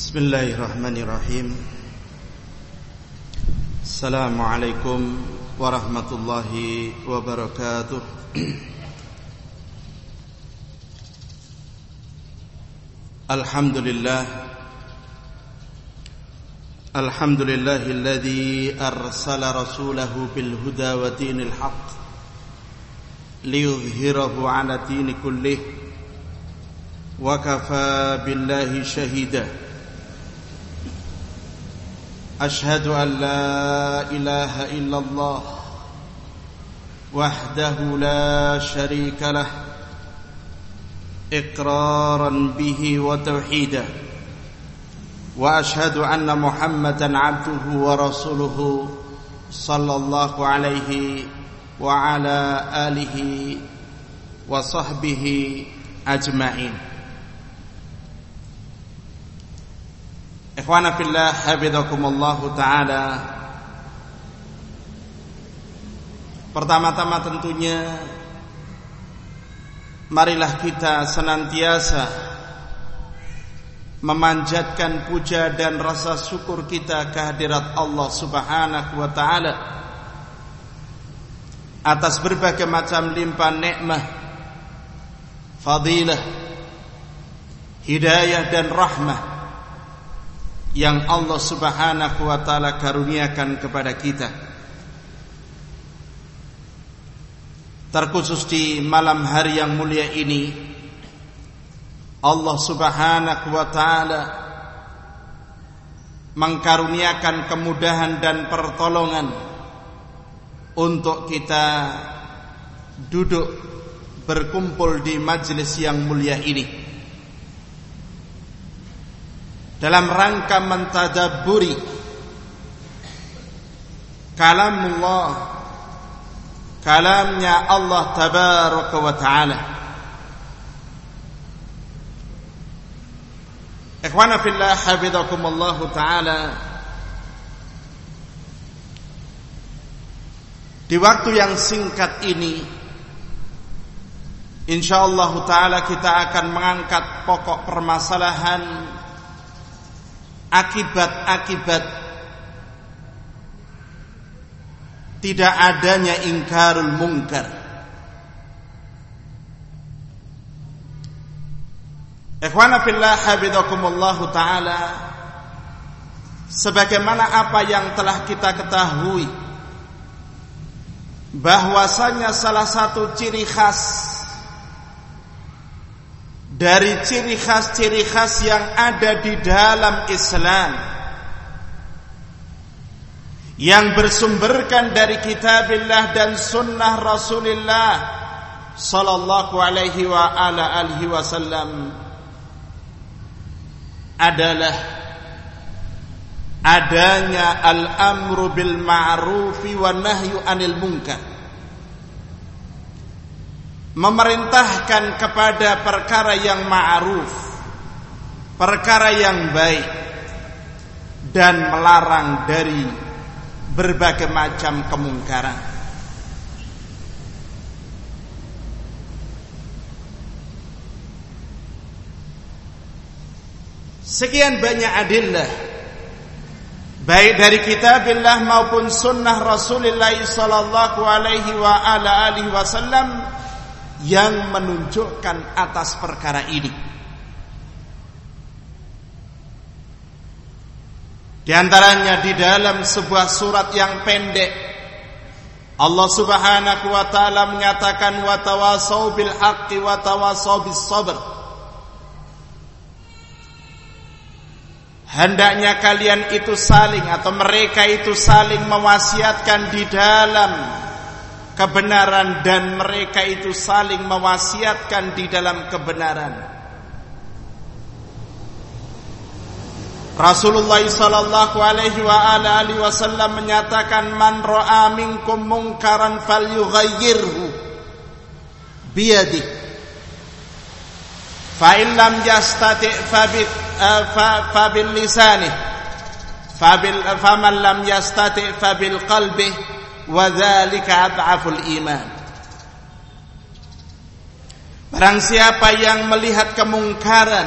بسم الله الرحمن الرحيم السلام عليكم ورحمة الله وبركاته الحمد لله الحمد لله الذي أرسل رسوله بالهدى ودين الحق ليظهره على الدين كله وكفى بالله شهيدا أشهد أن لا إله إلا الله وحده لا شريك له إقرارا به وتوحيدا وأشهد أن محمدا عبده ورسوله صلى الله عليه وعلى آله وصحبه أجمعين Ikhwana fillah habidakumullahu taala. Pertama-tama tentunya marilah kita senantiasa memanjatkan puja dan rasa syukur kita kehadirat Allah Subhanahu wa taala atas berbagai macam limpah nikmat, fadilah, hidayah dan rahmah yang Allah Subhanahu wa taala karuniakan kepada kita. Terkhusus di malam hari yang mulia ini Allah Subhanahu wa taala mengkaruniakan kemudahan dan pertolongan untuk kita duduk berkumpul di majelis yang mulia ini dalam rangka mentadaburi kalamullah kalamnya Allah tabaraka wa taala. Ikhwana fillah hafizakumullah taala. Di waktu yang singkat ini insyaallah taala kita akan mengangkat pokok permasalahan akibat-akibat tidak adanya ingkarul mungkar. Ikhwana fillah habidakumullahu taala sebagaimana apa yang telah kita ketahui bahwasanya salah satu ciri khas dari ciri khas-ciri khas yang ada di dalam Islam. Yang bersumberkan dari kitabillah dan sunnah Rasulullah sallallahu alaihi wa ala alihi wasallam adalah adanya al-amru bil ma'rufi wa nahyu anil munkar memerintahkan kepada perkara yang ma'ruf, perkara yang baik dan melarang dari berbagai macam kemungkaran. Sekian banyak adillah baik dari kitabillah maupun sunnah Rasulullah sallallahu alaihi wa ala alihi wasallam yang menunjukkan atas perkara ini. Di antaranya di dalam sebuah surat yang pendek Allah Subhanahu wa taala menyatakan wa tawasau bil haqqi wa tawasau bis sabr. Hendaknya kalian itu saling atau mereka itu saling mewasiatkan di dalam kebenaran dan mereka itu saling mewasiatkan di dalam kebenaran. Rasulullah sallallahu alaihi wa alihi wasallam menyatakan man ra'a minkum munkaran falyughayyirhu biyadi fa in lam yastati fa bi fa bil lisani fa bil faman lam yastati fa bil qalbi Wadzalika ad'aful iman. Barang siapa yang melihat kemungkaran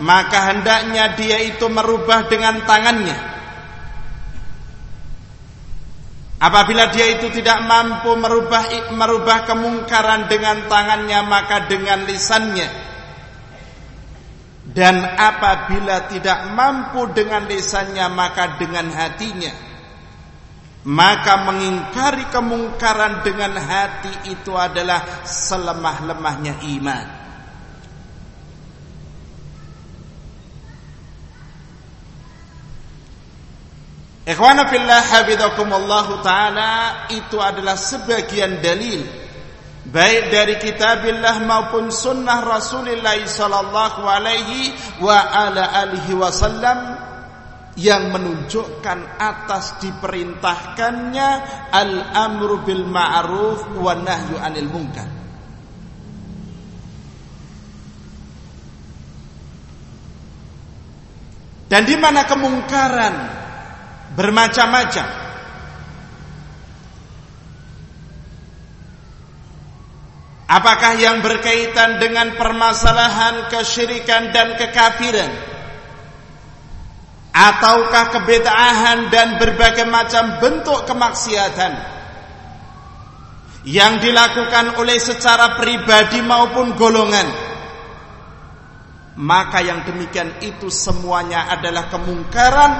maka hendaknya dia itu merubah dengan tangannya. Apabila dia itu tidak mampu merubah merubah kemungkaran dengan tangannya maka dengan lisannya. Dan apabila tidak mampu dengan lisannya maka dengan hatinya. Maka mengingkari kemungkaran dengan hati itu adalah selemah-lemahnya iman. Ikhwana fillah habidakumullahu taala itu adalah sebagian dalil baik dari kitabillah maupun sunnah Rasulullah sallallahu alaihi wa ala alihi wasallam yang menunjukkan atas diperintahkannya al-amru bil ma'ruf wa nahyu anil munkar. Dan di mana kemungkaran bermacam-macam. Apakah yang berkaitan dengan permasalahan kesyirikan dan kekafiran? Ataukah kebedaan dan berbagai macam bentuk kemaksiatan yang dilakukan oleh secara pribadi maupun golongan? Maka yang demikian itu semuanya adalah kemungkaran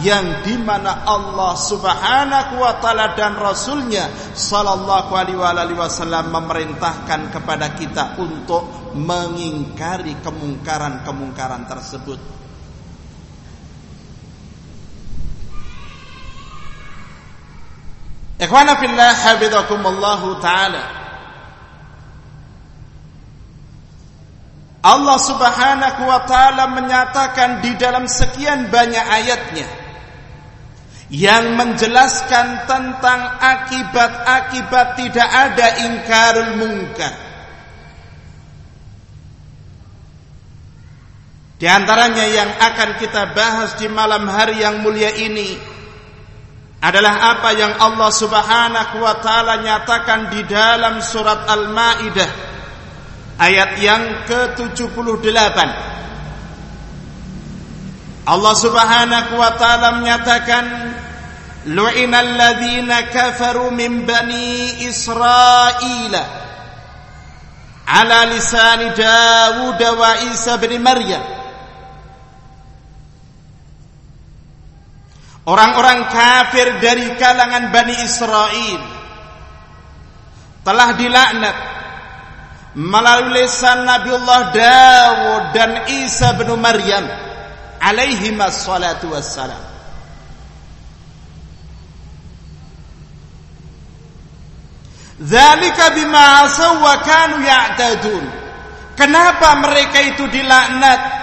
yang di mana Allah subhanahu wa ta'ala dan Rasulnya sallallahu alaihi wasallam memerintahkan kepada kita untuk mengingkari kemungkaran-kemungkaran tersebut. Ikhwana fillah habidakumullahu ta'ala Allah Subhanahu wa taala menyatakan di dalam sekian banyak ayatnya yang menjelaskan tentang akibat-akibat tidak ada ingkarul mungkar. Di antaranya yang akan kita bahas di malam hari yang mulia ini adalah apa yang Allah Subhanahu wa taala nyatakan di dalam surat Al-Maidah ayat yang ke-78. Allah Subhanahu wa taala menyatakan lu'inal ladzina kafaru min bani Israil ala lisan Dawud wa Isa bin Maryam Orang-orang kafir dari kalangan Bani Israel telah dilaknat melalui lisan Nabiullah Dawud dan Isa bin Maryam alaihi wassalatu wassalam. Zalika bima asaw wa kanu ya'tadun. Kenapa mereka itu dilaknat?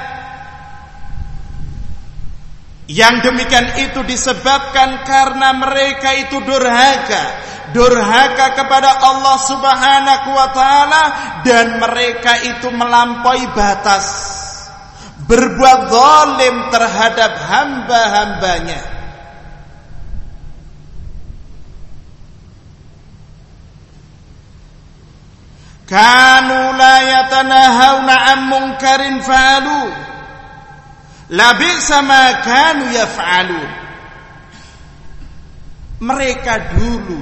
Yang demikian itu disebabkan karena mereka itu durhaka. Durhaka kepada Allah Subhanahu wa taala dan mereka itu melampaui batas. Berbuat zalim terhadap hamba-hambanya. Kanu la yatanahawna an munkarin fa'alu la bi'sa ma kanu yaf'alun mereka dulu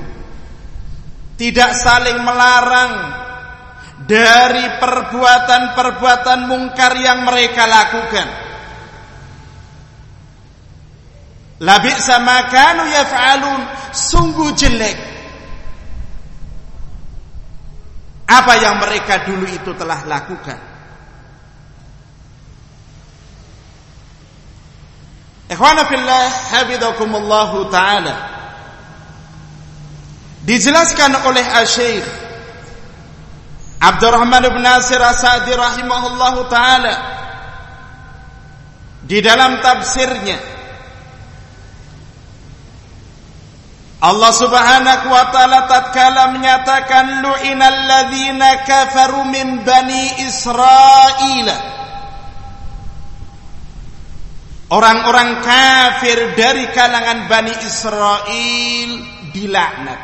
tidak saling melarang dari perbuatan-perbuatan mungkar yang mereka lakukan. Labi sama kanu yaf'alun sungguh jelek. Apa yang mereka dulu itu telah lakukan. Ikhwana fillah habidakumullahu ta'ala. Dijelaskan oleh Asy-Syaikh Abdurrahman bin Nasir As-Sa'di rahimahullahu taala di dalam tafsirnya Allah Subhanahu wa taala tatkala menyatakan lu'inal ladzina kafaru min bani Israil Orang-orang kafir dari kalangan Bani Israel dilaknat.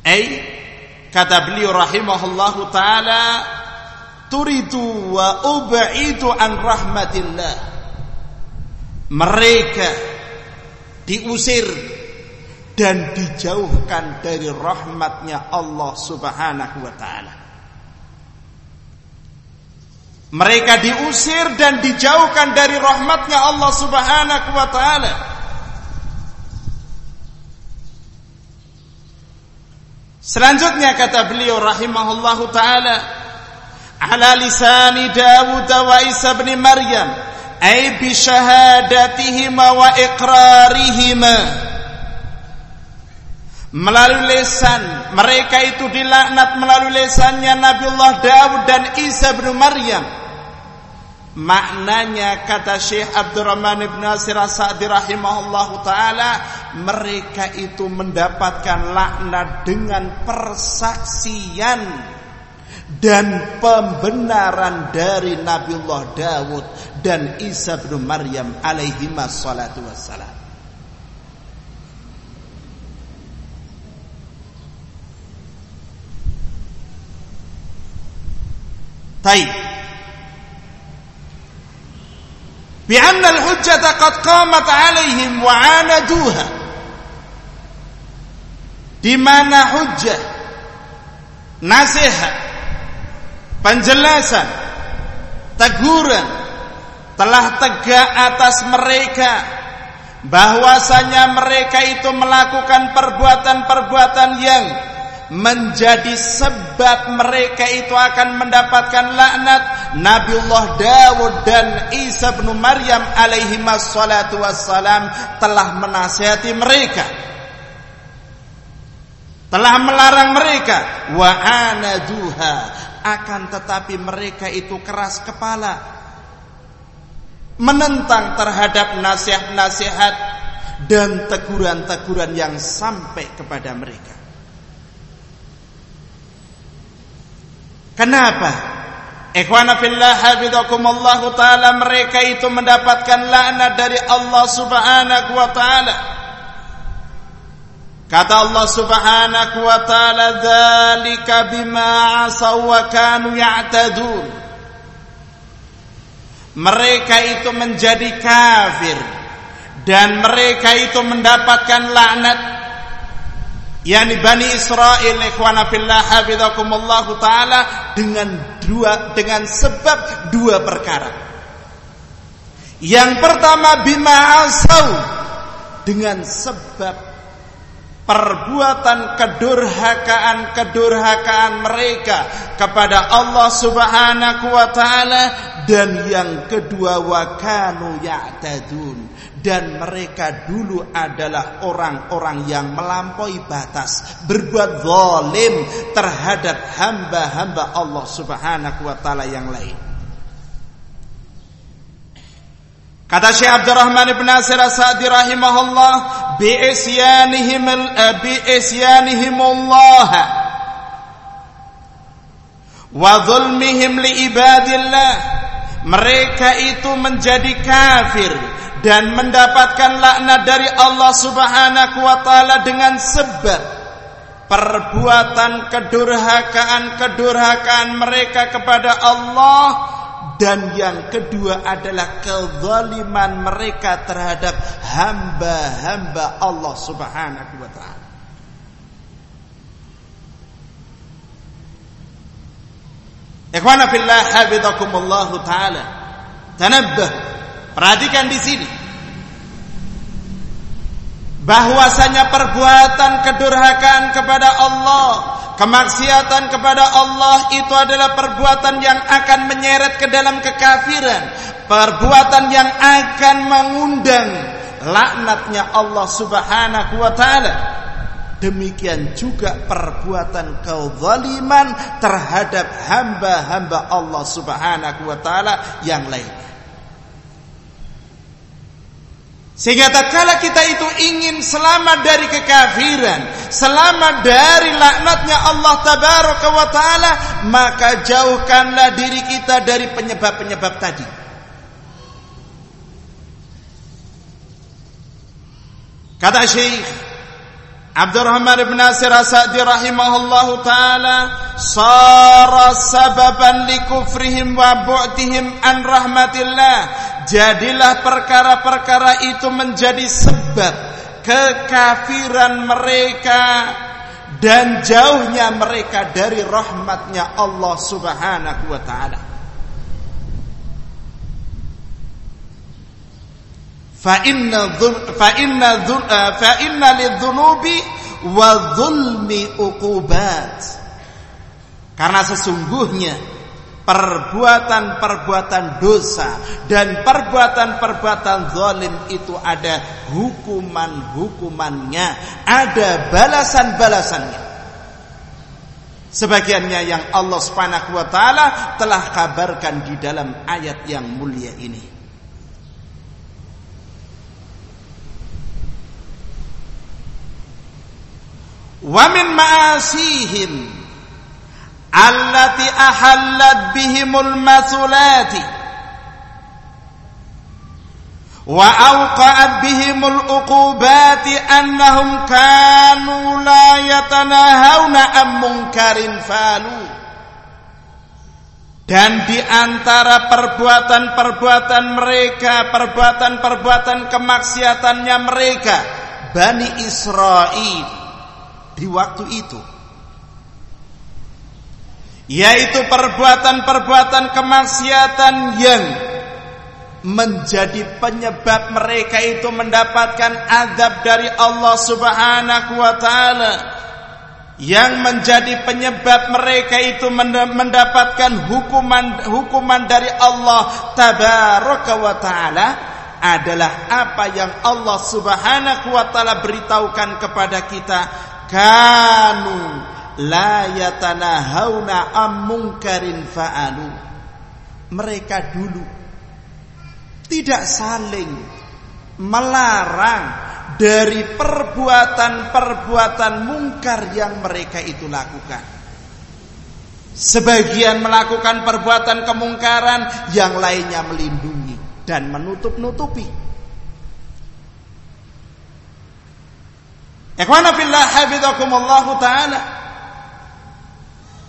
Ay kata beliau rahimahullahu taala turitu wa ub'idu an rahmatillah. Mereka diusir dan dijauhkan dari rahmatnya Allah subhanahu wa ta'ala mereka diusir dan dijauhkan dari rahmatnya Allah subhanahu wa ta'ala. Selanjutnya kata beliau rahimahullahu taala ala lisani Dawud wa Isa bin Maryam ay bi syahadatihima wa iqrarihima. Melalui lesan mereka itu dilaknat melalui lesannya Nabiullah Daud dan Isa bin Maryam Maknanya kata Syekh Abdurrahman Ibn Nasir As-Sa'di rahimahullah ta'ala Mereka itu mendapatkan laknat dengan persaksian Dan pembenaran dari Nabiullah Dawud dan Isa bin Maryam alaihi salatu wassalam. Taib بأن الحجة قد قامت عليهم وعاندوها di mana hujjah nasihat penjelasan teguran telah tegak atas mereka bahwasanya mereka itu melakukan perbuatan-perbuatan yang menjadi sebab mereka itu akan mendapatkan laknat Nabiullah Dawud dan Isa bin Maryam alaihi wassalatu wassalam telah menasihati mereka. Telah melarang mereka. Wa anaduha akan tetapi mereka itu keras kepala. Menentang terhadap nasihat-nasihat dan teguran-teguran yang sampai kepada mereka Kenapa? Ikhwana fillah hafizakumullah taala mereka itu mendapatkan laknat dari Allah Subhanahu wa taala. Kata Allah Subhanahu wa taala, "Dzalika bima asaw wa kanu ya'tadun." Mereka itu menjadi kafir dan mereka itu mendapatkan laknat yakni Bani Israel ikhwana fillah hafizakumullah taala dengan dua dengan sebab dua perkara. Yang pertama bima asau dengan sebab perbuatan kedurhakaan-kedurhakaan mereka kepada Allah Subhanahu wa taala dan yang kedua wa kanu ya'tadun dan mereka dulu adalah orang-orang yang melampaui batas berbuat zalim terhadap hamba-hamba Allah Subhanahu wa taala yang lain. Kata Syekh Abdurrahman Ibn Nasir As-Sa'di rahimahullah bi isyanihim bi isyanihim Allah wa zulmihim li ibadillah mereka itu menjadi kafir dan mendapatkan laknat dari Allah Subhanahu wa taala dengan sebab perbuatan kedurhakaan-kedurhakaan mereka kepada Allah dan yang kedua adalah kezaliman mereka terhadap hamba-hamba Allah Subhanahu wa taala. Ikhwana fillah hafizakumullah taala. Tanabbah Perhatikan di sini. Bahwasanya perbuatan kedurhakaan kepada Allah, kemaksiatan kepada Allah itu adalah perbuatan yang akan menyeret ke dalam kekafiran, perbuatan yang akan mengundang laknatnya Allah Subhanahu wa taala. Demikian juga perbuatan kezaliman terhadap hamba-hamba Allah Subhanahu wa taala yang lain. Sehingga tatkala kita itu ingin selamat dari kekafiran, selamat dari laknatnya Allah tabaraka wa taala, maka jauhkanlah diri kita dari penyebab-penyebab tadi. Kata Syekh Abdurrahman ibn Nasir As-Sa'di rahimahullahu taala sara sababan likufrihim wa bu'tihim an rahmatillah. Jadilah perkara-perkara itu menjadi sebab kekafiran mereka dan jauhnya mereka dari rahmatnya Allah Subhanahu wa taala fa inna fa inna eh, fa inna wa dzulmi uqubat karena sesungguhnya perbuatan-perbuatan dosa dan perbuatan-perbuatan zalim itu ada hukuman-hukumannya, ada balasan-balasannya. Sebagiannya yang Allah Subhanahu wa taala telah kabarkan di dalam ayat yang mulia ini. Wa min ma'asihim allati ahallat bihimul masulati wa awqa'at bihimul uqubati annahum kanu la yatanahawna am munkarin falu. Dan di antara perbuatan-perbuatan mereka, perbuatan-perbuatan kemaksiatannya mereka, Bani Israel di waktu itu. Yaitu perbuatan-perbuatan kemaksiatan yang menjadi penyebab mereka itu mendapatkan azab dari Allah Subhanahu wa taala. Yang menjadi penyebab mereka itu mendapatkan hukuman hukuman dari Allah tabaraka wa taala adalah apa yang Allah Subhanahu wa taala beritahukan kepada kita kanu la yatanahawna am munkarin fa'alu mereka dulu tidak saling melarang dari perbuatan-perbuatan mungkar yang mereka itu lakukan Sebagian melakukan perbuatan kemungkaran, yang lainnya melindungi dan menutup-nutupi. Ikhwana fillah hafizakumullahu taala.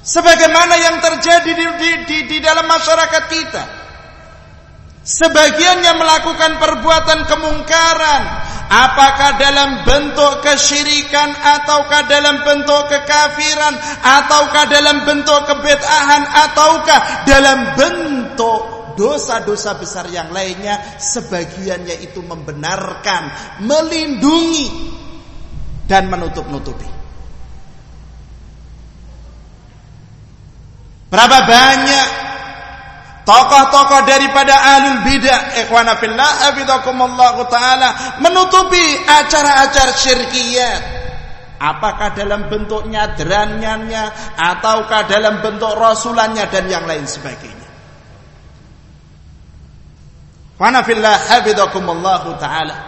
Sebagaimana yang terjadi di, di, di, di dalam masyarakat kita. Sebagiannya melakukan perbuatan kemungkaran, apakah dalam bentuk kesyirikan ataukah dalam bentuk kekafiran ataukah dalam bentuk kebid'ahan ataukah dalam bentuk dosa-dosa besar yang lainnya sebagiannya itu membenarkan, melindungi dan menutup-nutupi. Berapa banyak tokoh-tokoh daripada ahlul bidah ikhwana fillah hafizakumullah taala menutupi acara-acara syirkiyat? Apakah dalam bentuk nyadrannya ataukah dalam bentuk rasulannya dan yang lain sebagainya? Ikhwana fillah hafizakumullah taala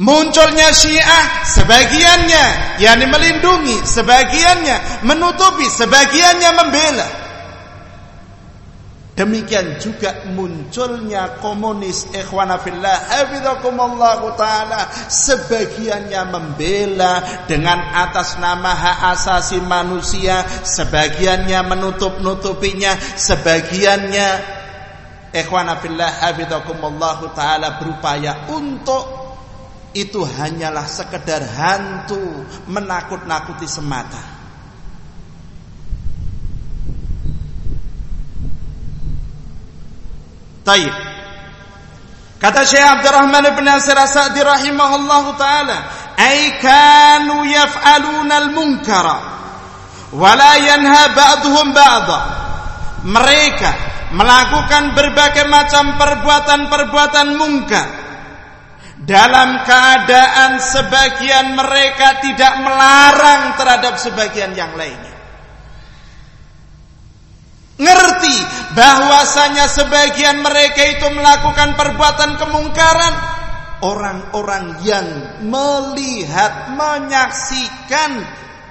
Munculnya Syiah sebagiannya yakni melindungi, sebagiannya menutupi, sebagiannya membela. Demikian juga munculnya komunis ikhwana fillah hafizakumullah taala sebagiannya membela dengan atas nama hak asasi manusia, sebagiannya menutup-nutupinya, sebagiannya ikhwana fillah hafizakumullah taala berupaya untuk itu hanyalah sekedar hantu menakut-nakuti semata. Taib. Kata Syekh Abdurrahman bin Nasir As-Sa'di taala, "Ai kanu yaf'aluna al-munkara wa la yanha ba'dhum ba'dha." Mereka melakukan berbagai macam perbuatan-perbuatan mungkar dalam keadaan sebagian mereka tidak melarang terhadap sebagian yang lainnya. Ngerti bahwasanya sebagian mereka itu melakukan perbuatan kemungkaran, orang-orang yang melihat, menyaksikan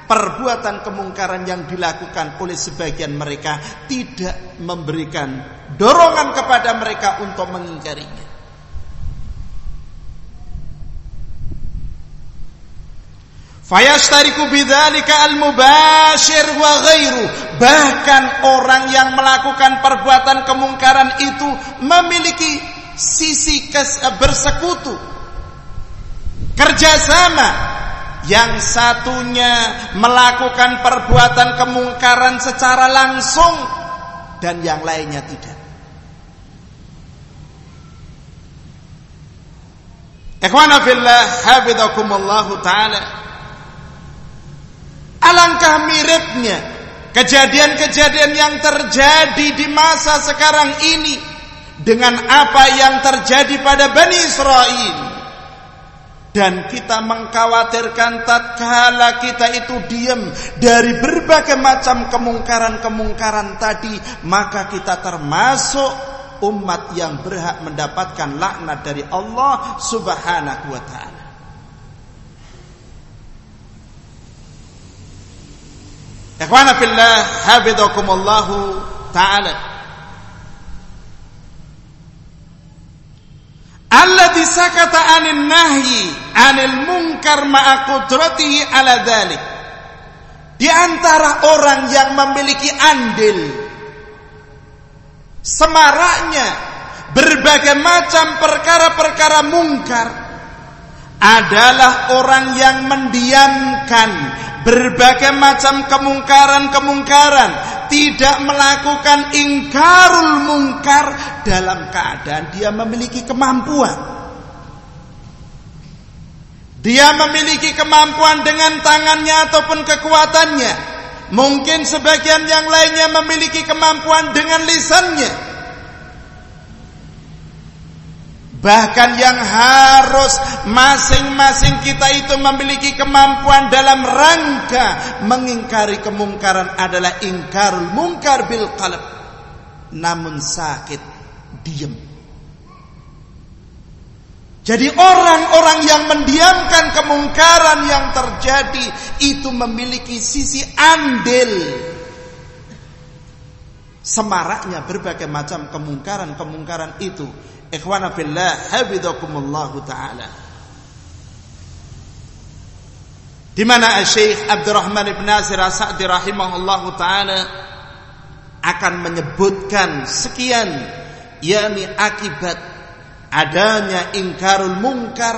perbuatan kemungkaran yang dilakukan oleh sebagian mereka tidak memberikan dorongan kepada mereka untuk mengingkarinya. Fayashtariku bidzalika al-mubashir wa ghairu. Bahkan orang yang melakukan perbuatan kemungkaran itu memiliki sisi kes, bersekutu. Kerjasama yang satunya melakukan perbuatan kemungkaran secara langsung dan yang lainnya tidak. Ikhwana fillah hafizakumullah taala. Alangkah miripnya kejadian-kejadian yang terjadi di masa sekarang ini dengan apa yang terjadi pada Bani Israel. Dan kita mengkhawatirkan tatkala kita itu diam dari berbagai macam kemungkaran-kemungkaran tadi, maka kita termasuk umat yang berhak mendapatkan laknat dari Allah Subhanahu wa taala. Ikhwana fillah hafizakumullahu taala. Alladhi sakata 'anil nahyi 'anil munkar ma'a qudratihi 'ala dhalik. Di antara orang yang memiliki andil semaraknya berbagai macam perkara-perkara mungkar adalah orang yang mendiamkan berbagai macam kemungkaran-kemungkaran, tidak melakukan ingkarul mungkar dalam keadaan dia memiliki kemampuan. Dia memiliki kemampuan dengan tangannya ataupun kekuatannya. Mungkin sebagian yang lainnya memiliki kemampuan dengan lisannya. Bahkan yang harus masing-masing kita itu memiliki kemampuan dalam rangka mengingkari kemungkaran adalah ingkarul mungkar bil qalb. Namun sakit diam. Jadi orang-orang yang mendiamkan kemungkaran yang terjadi itu memiliki sisi andil semaraknya berbagai macam kemungkaran-kemungkaran itu Ikhwana fillah hafizakumullah taala. Di mana Syekh Abdurrahman Ibn Nasir As-Sa'di rahimahullahu taala akan menyebutkan sekian yakni akibat adanya ingkarul mungkar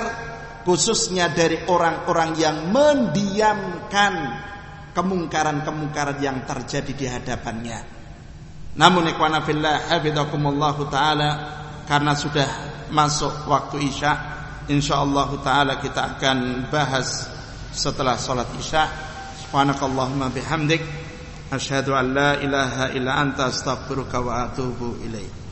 khususnya dari orang-orang yang mendiamkan kemungkaran-kemungkaran yang terjadi di hadapannya. Namun ikhwana fillah hafizakumullah taala karena sudah masuk waktu Isya insyaallah taala kita akan bahas setelah salat Isya. Subhanakallahumma bihamdik. Asyhadu an la ilaha illa anta astaghfiruka wa atubu ilaik